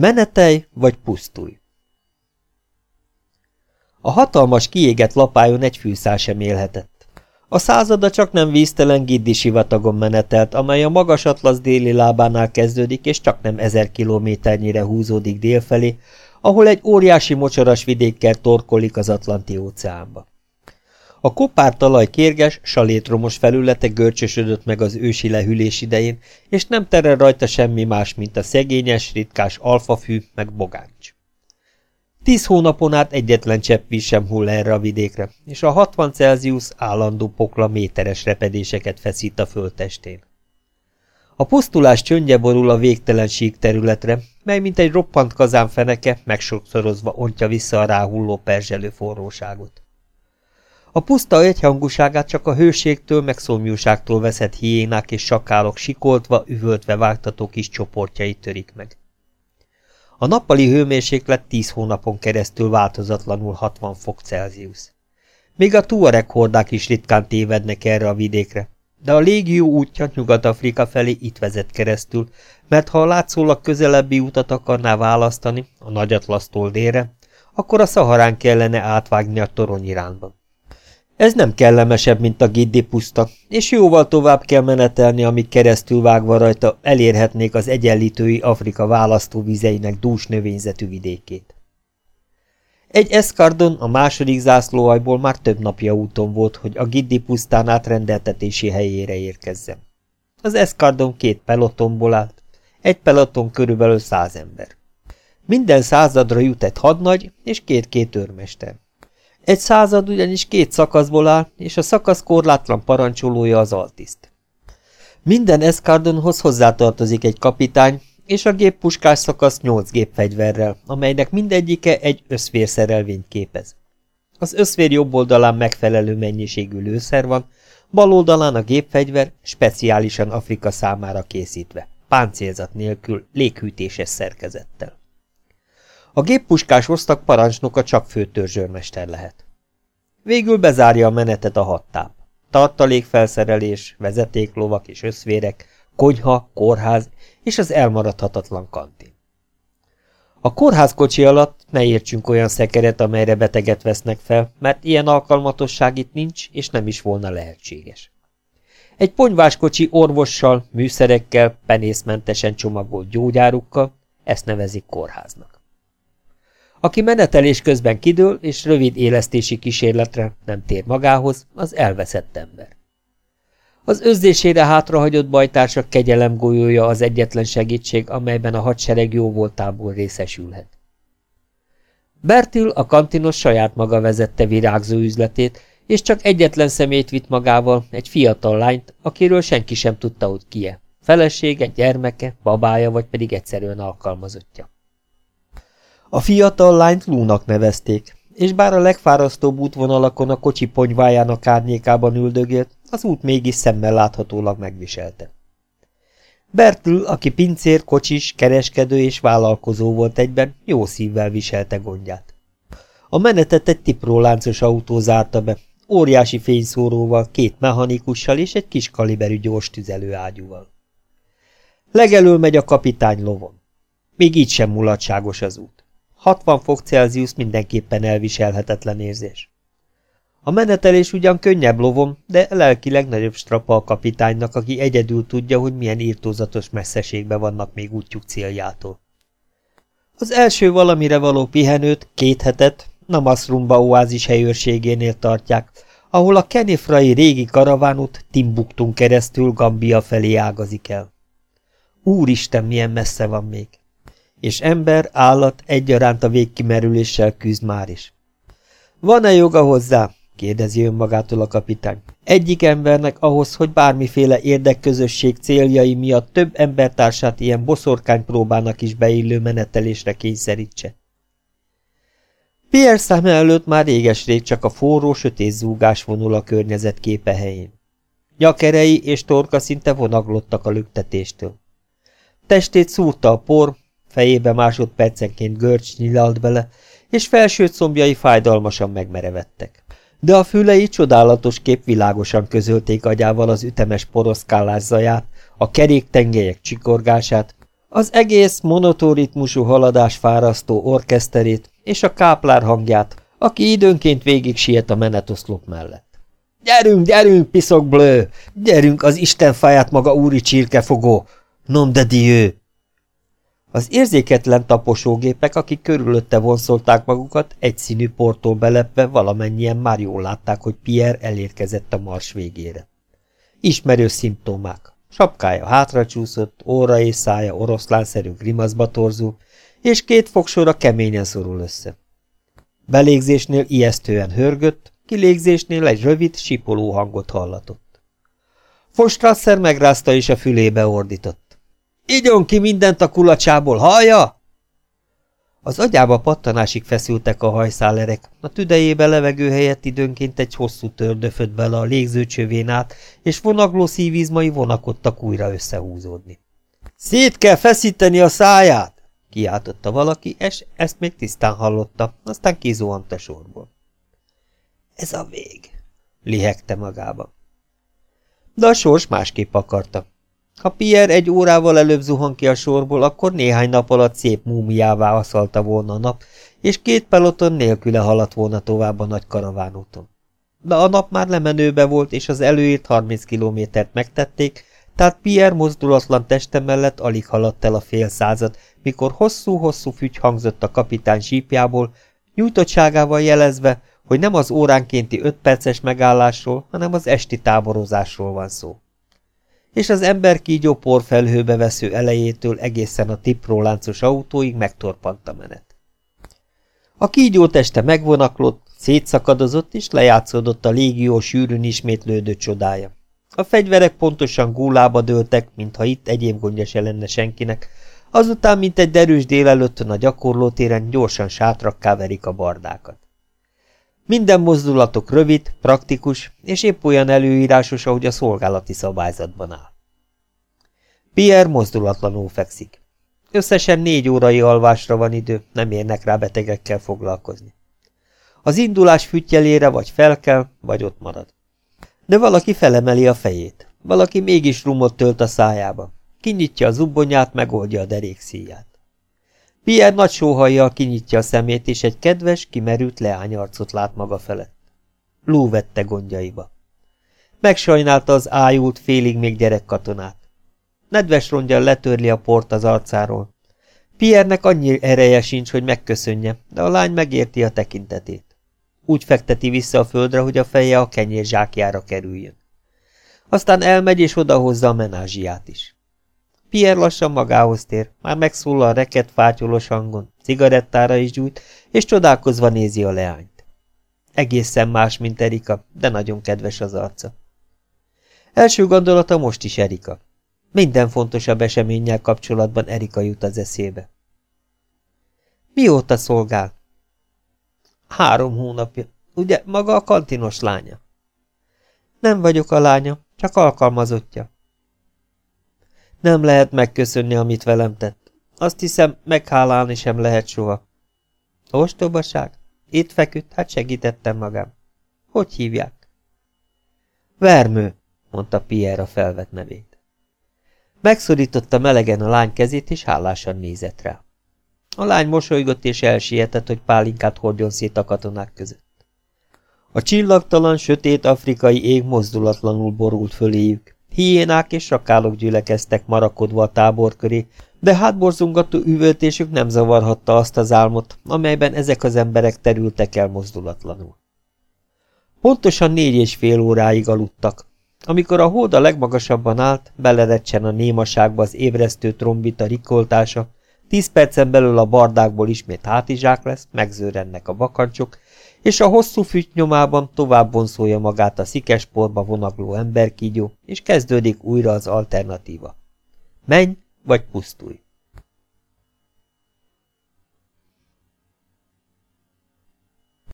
Menetelj vagy pusztulj! A hatalmas kiégett lapájon egy fűszál sem élhetett. A százada csak nem víztelen Giddi sivatagon menetelt, amely a magas atlasz déli lábánál kezdődik, és csak nem ezer kilométernyire húzódik délfelé, ahol egy óriási mocsaras vidékkel torkolik az Atlanti óceánba. A kopár talaj kérges, salétromos felülete görcsösödött meg az ősi lehűlés idején, és nem terel rajta semmi más, mint a szegényes, ritkás alfafű meg bogáncs. Tíz hónapon át egyetlen csepp sem hull erre a vidékre, és a 60 Celsius állandó pokla méteres repedéseket feszít a földtestén. A pusztulás csöndje borul a végtelen sík területre, mely mint egy roppant kazán feneke megsokszorozva ontja vissza a ráhulló perzselő forróságot. A puszta egyhangúságát csak a hőségtől meg szomjúságtól veszett hiénák és sakálok sikoltva, üvöltve vágtató kis csoportjai törik meg. A nappali hőmérséklet 10 hónapon keresztül változatlanul 60 fok Celsius. Még a tuareg hordák is ritkán tévednek erre a vidékre, de a légió útja Nyugat-Afrika felé itt vezet keresztül, mert ha a látszólag közelebbi utat akarná választani, a Nagyatlasztól délre, akkor a Szaharán kellene átvágni a torony irányba. Ez nem kellemesebb, mint a Giddi puszta, és jóval tovább kell menetelni, amíg keresztül vágva rajta elérhetnék az egyenlítői Afrika választóvizeinek dús növényzetű vidékét. Egy eszkardon a második zászlóajból már több napja úton volt, hogy a Giddi pusztán átrendeltetési helyére érkezzen. Az eszkardon két pelotonból állt, egy peloton körülbelül száz ember. Minden századra jut egy hadnagy és két-két őrmester. Egy század ugyanis két szakaszból áll, és a szakasz korlátlan parancsolója az altiszt. Minden eszkardonhoz hozzátartozik egy kapitány, és a géppuskás szakasz nyolc gépfegyverrel, amelynek mindegyike egy összvérszerelvényt képez. Az összvér jobb oldalán megfelelő mennyiségű lőszer van, bal oldalán a gépfegyver speciálisan Afrika számára készítve, páncélzat nélkül, léghűtéses szerkezettel. A géppuskás osztag parancsnoka csak főtörzsőrmester lehet. Végül bezárja a menetet a hattáp. Tartalékfelszerelés, vezetéklovak és összvérek, konyha, kórház és az elmaradhatatlan kantin. A kórházkocsi alatt ne értsünk olyan szekeret, amelyre beteget vesznek fel, mert ilyen alkalmatosság itt nincs, és nem is volna lehetséges. Egy ponyváskocsi orvossal, műszerekkel, penészmentesen csomagolt gyógyárukkal, ezt nevezik kórháznak. Aki menetelés közben kidől és rövid élesztési kísérletre nem tér magához, az elveszett ember. Az özzésére hátrahagyott bajtársak kegyelem golyója az egyetlen segítség, amelyben a hadsereg jó voltából részesülhet. Bertil a kantinos saját maga vezette virágzó üzletét, és csak egyetlen szemét vitt magával, egy fiatal lányt, akiről senki sem tudta, hogy kie. Felesége, gyermeke, babája vagy pedig egyszerűen alkalmazottja. A fiatal lányt Lúnak nevezték, és bár a legfárasztóbb útvonalakon a kocsi ponyvájának árnyékában üldögélt, az út mégis szemmel láthatólag megviselte. Bertül, aki pincér, kocsis, kereskedő és vállalkozó volt egyben, jó szívvel viselte gondját. A menetet egy tipróláncos autó zárta be, óriási fényszóróval, két mechanikussal és egy kis kaliberű gyors tüzelőágyúval. Legelől megy a kapitány lovon. Még így sem mulatságos az út. 60 fok Celsius mindenképpen elviselhetetlen érzés. A menetelés ugyan könnyebb lovon, de lelkileg nagyobb strapa a kapitánynak, aki egyedül tudja, hogy milyen írtózatos messzeségbe vannak még útjuk céljától. Az első valamire való pihenőt, két hetet, Namasrumba oázis helyőrségénél tartják, ahol a kenifrai régi karavánút Timbuktun keresztül Gambia felé ágazik el. Úristen, milyen messze van még! És ember, állat egyaránt a végkimerüléssel küzd már is. Van-e joga hozzá? kérdezi önmagától a kapitány. Egyik embernek ahhoz, hogy bármiféle érdekközösség céljai miatt több embertársát ilyen boszorkány próbának is beillő menetelésre kényszerítse. Pierre szeme előtt már réges-rég csak a forró, sötét zúgás vonul a környezet képe helyén. Nyakerei és torka szinte vonaglottak a lüktetéstől. Testét szúrta a por, fejébe másodpercenként görcs nyilalt bele, és felső combjai fájdalmasan megmerevettek. De a fülei csodálatos kép világosan közölték agyával az ütemes poroszkálás zaját, a keréktengelyek csikorgását, Az egész monotóritmusú haladás fárasztó orkeszterét és a káplár hangját, aki időnként végig siet a menetoszlop mellett. Gyerünk, gyerünk, piszok blő! Gyerünk az Isten fáját maga úri csirkefogó! Nom de Dieu! Az érzéketlen taposógépek, akik körülötte vonszolták magukat, egyszínű portól belepve valamennyien már jól látták, hogy Pierre elérkezett a mars végére. Ismerő szimptomák. Sapkája hátracsúszott, óra és szája oroszlánszerű grimaszba torzul, és két fogsora keményen szorul össze. Belégzésnél ijesztően hörgött, kilégzésnél egy rövid, sipoló hangot hallatott. Fostrasser megrázta és a fülébe ordított. Igyon ki mindent a kulacsából, hallja? Az agyába pattanásig feszültek a hajszálerek, a tüdejébe levegő helyett időnként egy hosszú tördöfött bele a légzőcsövén át, és vonagló szívizmai vonakodtak újra összehúzódni. Szét kell feszíteni a száját! kiáltotta valaki, és ezt még tisztán hallotta, aztán kizuhant a sorból. Ez a vég, lihegte magába. De a sors másképp akarta. Ha Pierre egy órával előbb zuhan ki a sorból, akkor néhány nap alatt szép múmiává aszalta volna a nap, és két peloton nélküle haladt volna tovább a nagy karavánúton. De a nap már lemenőbe volt, és az előírt 30 kilométert megtették, tehát Pierre mozdulatlan teste mellett alig haladt el a fél század, mikor hosszú-hosszú fügy hangzott a kapitány sípjából, nyújtottságával jelezve, hogy nem az óránkénti öt perces megállásról, hanem az esti táborozásról van szó. És az ember kígyó porfelhőbe vesző elejétől egészen a tipróláncos autóig megtorpant a menet. A kígyó teste megvonaklott, szétszakadozott és lejátszódott a légió sűrűn ismétlődő csodája. A fegyverek pontosan gúlába dőltek, mintha itt egyéb gondja se lenne senkinek, azután, mint egy derűs délelőttön a gyakorlótéren gyorsan sátrakká verik a bardákat. Minden mozdulatok rövid, praktikus, és épp olyan előírásos, ahogy a szolgálati szabályzatban áll. Pierre mozdulatlanul fekszik. Összesen négy órai alvásra van idő, nem érnek rá betegekkel foglalkozni. Az indulás fütyelére vagy felkel, vagy ott marad. De valaki felemeli a fejét, valaki mégis rumot tölt a szájába. Kinyitja a zubbonyát, megoldja a derék szíját. Pierre nagy sóhajjal kinyitja a szemét, és egy kedves, kimerült leányarcot lát maga felett. Lú vette gondjaiba. Megsajnálta az ájult, félig még gyerek katonát. Nedves rongyal letörli a port az arcáról. Pierre-nek annyi ereje sincs, hogy megköszönje, de a lány megérti a tekintetét. Úgy fekteti vissza a földre, hogy a feje a kenyér zsákjára kerüljön. Aztán elmegy és odahozza a menázsiát is. Pierre lassan magához tér, már megszólal reket fátyolos hangon, cigarettára is gyújt, és csodálkozva nézi a leányt. Egészen más, mint Erika, de nagyon kedves az arca. Első gondolata most is Erika. Minden fontosabb eseménnyel kapcsolatban Erika jut az eszébe. Mióta szolgál? Három hónapja. Ugye maga a kantinos lánya? Nem vagyok a lánya, csak alkalmazottja. Nem lehet megköszönni, amit velem tett. Azt hiszem, meghálálni sem lehet soha. Ostobaság? Itt feküdt, hát segítettem magam. Hogy hívják? Vermő, mondta Pierre a felvett nevét. Megszorította melegen a lány kezét, és hálásan nézett rá. A lány mosolygott és elsietett, hogy pálinkát hordjon szét a katonák között. A csillagtalan, sötét afrikai ég mozdulatlanul borult föléjük. Hiénák és sakálok gyülekeztek marakodva a tábor köré, de hátborzongató üvöltésük nem zavarhatta azt az álmot, amelyben ezek az emberek terültek el mozdulatlanul. Pontosan négy és fél óráig aludtak. Amikor a hód a legmagasabban állt, belerecsen a némaságba az ébresztő trombita rikoltása, tíz percen belül a bardákból ismét hátizsák lesz, megzőrennek a bakancsok, és a hosszú füty nyomában tovább bonszolja magát a szikesporba vonagló emberkígyó, és kezdődik újra az alternatíva. Menj, vagy pusztulj!